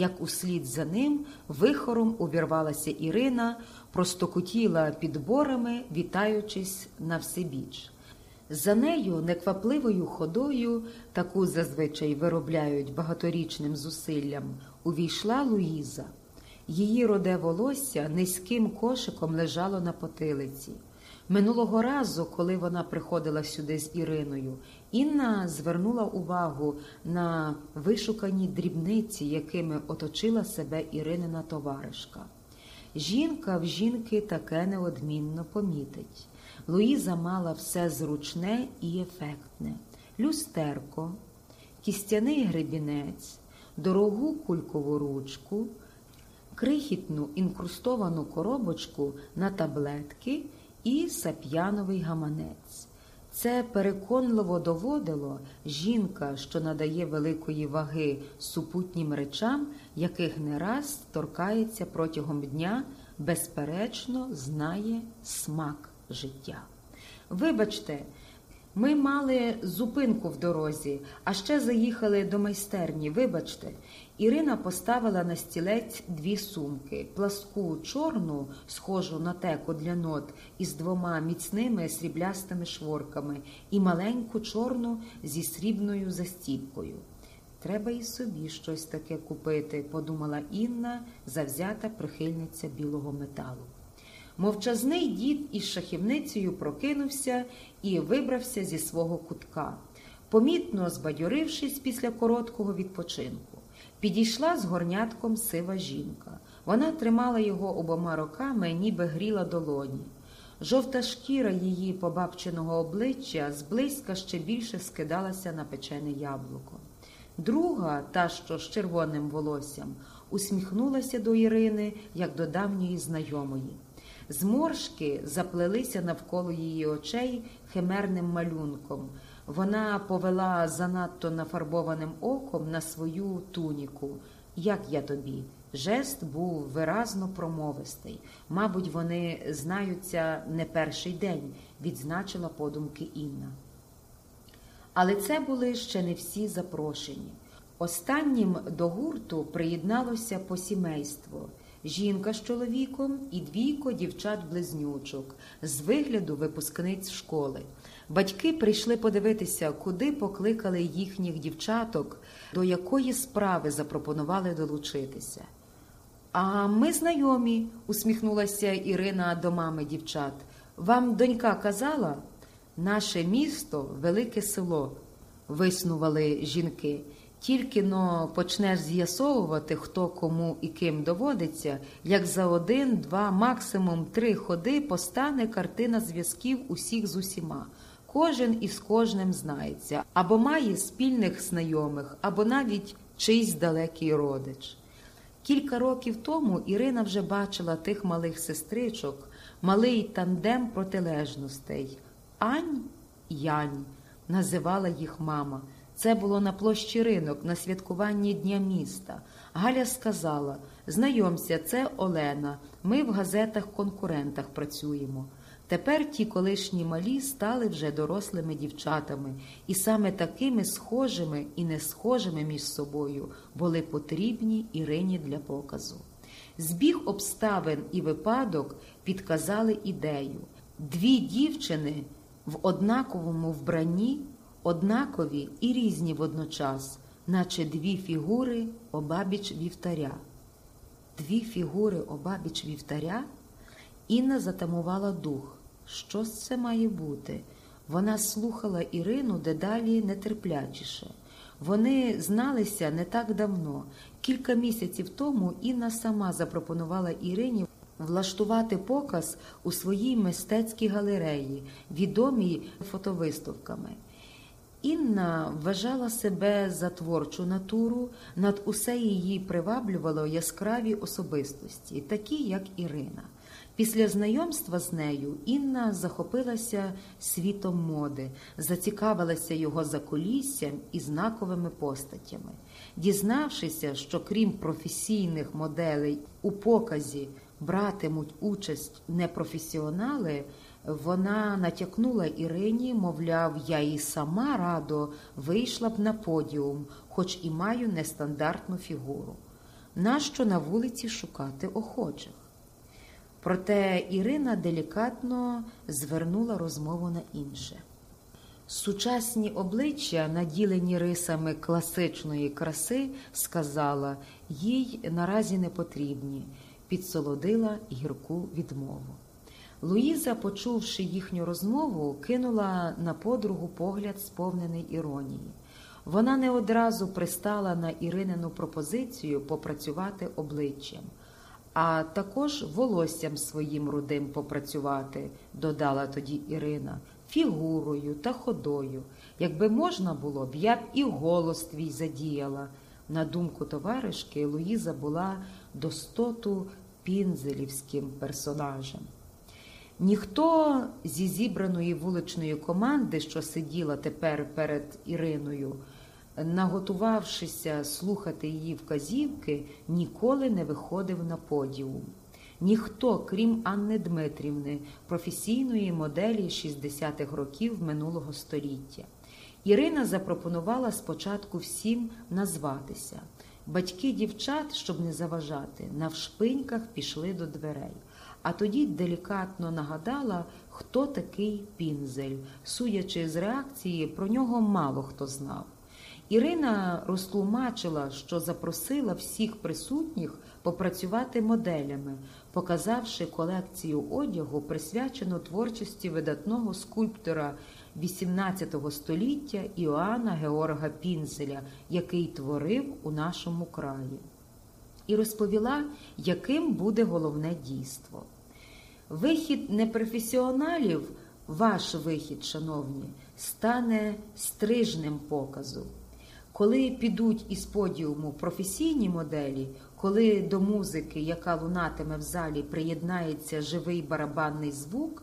як услід за ним вихором увірвалася Ірина, простокутіла підборами, вітаючись на всебіч. За нею неквапливою ходою, таку зазвичай виробляють багаторічним зусиллям, увійшла Луїза. Її роде волосся низьким кошиком лежало на потилиці. Минулого разу, коли вона приходила сюди з Іриною, Інна звернула увагу на вишукані дрібниці, якими оточила себе Іринина товаришка. Жінка в жінки таке неодмінно помітить. Луїза мала все зручне і ефектне: люстерко, кістяний гребінець, дорогу кулькову ручку, крихітну інкрустовану коробочку на таблетки і сап'яновий гаманець. Це переконливо доводило жінка, що надає великої ваги супутнім речам, яких не раз торкається протягом дня, безперечно, знає смак життя. Вибачте, ми мали зупинку в дорозі, а ще заїхали до майстерні. Вибачте, Ірина поставила на стілець дві сумки: пласку чорну, схожу на теку для нот, із двома міцними сріблястими шворками, і маленьку чорну зі срібною застіпкою. Треба і собі щось таке купити, подумала Інна, завзята прихильниця білого металу. Мовчазний дід із шахівницею прокинувся і вибрався зі свого кутка, помітно збадьорившись після короткого відпочинку. Підійшла з горнятком сива жінка. Вона тримала його обома руками, ніби гріла долоні. Жовта шкіра її побабченого обличчя зблизька ще більше скидалася на печене яблуко. Друга, та що з червоним волоссям, усміхнулася до Ірини, як до давньої знайомої. Зморшки заплелися навколо її очей химерним малюнком. Вона повела занадто нафарбованим оком на свою туніку. Як я тобі? Жест був виразно промовистий. Мабуть, вони знаються не перший день, відзначила подумки Інна. Але це були ще не всі запрошені. Останнім до гурту приєдналося посімейство жінка з чоловіком і двійко дівчат-близнючок з вигляду випускниць школи. Батьки прийшли подивитися, куди покликали їхніх дівчаток, до якої справи запропонували долучитися. А ми знайомі, усміхнулася Ірина до мами дівчат. Вам донька казала? Наше місто велике село, виснували жінки. Тільки но почнеш з'ясовувати, хто кому і ким доводиться, як за один, два, максимум три ходи постане картина зв'язків усіх з усіма. Кожен із кожним знається, або має спільних знайомих, або навіть чийсь далекий родич. Кілька років тому Ірина вже бачила тих малих сестричок, малий тандем протилежностей. Ань Янь називала їх мама. Це було на площі ринок, на святкуванні Дня міста. Галя сказала: Знайомся, це Олена. Ми в газетах-конкурентах працюємо. Тепер ті колишні малі стали вже дорослими дівчатами, і саме такими схожими і не схожими між собою були потрібні Ірині для показу. Збіг обставин і випадок підказали ідею. Дві дівчини в однаковому вбранні однакові і різні водночас, наче дві фігури обабіч вівтаря. Дві фігури обабіч вівтаря Інна затамувала дух. Що це має бути? Вона слухала Ірину дедалі нетерплячіше. Вони зналися не так давно. Кілька місяців тому Інна сама запропонувала Ірині влаштувати показ у своїй мистецькій галереї, відомій фотовиставками. Інна вважала себе за творчу натуру, над усе її приваблювало яскраві особистості, такі як Ірина. Після знайомства з нею Інна захопилася світом моди, зацікавилася його закуліссям і знаковими постатями. Дізнавшися, що крім професійних моделей у показі братимуть участь непрофесіонали, вона натякнула Ірині, мовляв, я і сама радо вийшла б на подіум, хоч і маю нестандартну фігуру. нащо на вулиці шукати охочих. Проте Ірина делікатно звернула розмову на інше. Сучасні обличчя, наділені рисами класичної краси, сказала, їй наразі не потрібні, підсолодила гірку відмову. Луїза, почувши їхню розмову, кинула на подругу погляд, сповнений іронії. Вона не одразу пристала на Іринину пропозицію попрацювати обличчям, а також волоссям своїм рудим попрацювати, додала тоді Ірина, фігурою та ходою. Якби можна було б, я б і голос твій задіяла. На думку товаришки, Луїза була достоту пінзелівським персонажем. Ніхто зі зібраної вуличної команди, що сиділа тепер перед Іриною, наготувавшися слухати її вказівки, ніколи не виходив на подіум. Ніхто, крім Анни Дмитрівни, професійної моделі 60-х років минулого століття. Ірина запропонувала спочатку всім назватися. Батьки дівчат, щоб не заважати, навшпиньках пішли до дверей. А тоді делікатно нагадала, хто такий пінзель. Судячи з реакції, про нього мало хто знав. Ірина розтлумачила, що запросила всіх присутніх попрацювати моделями, показавши колекцію одягу, присвячену творчості видатного скульптора XVIII століття Іоанна Георга Пінзеля, який творив у нашому краї. І розповіла, яким буде головне дійство. Вихід непрофесіоналів, ваш вихід, шановні, стане стрижним показу. Коли підуть із подіуму професійні моделі, коли до музики, яка лунатиме в залі, приєднається живий барабанний звук,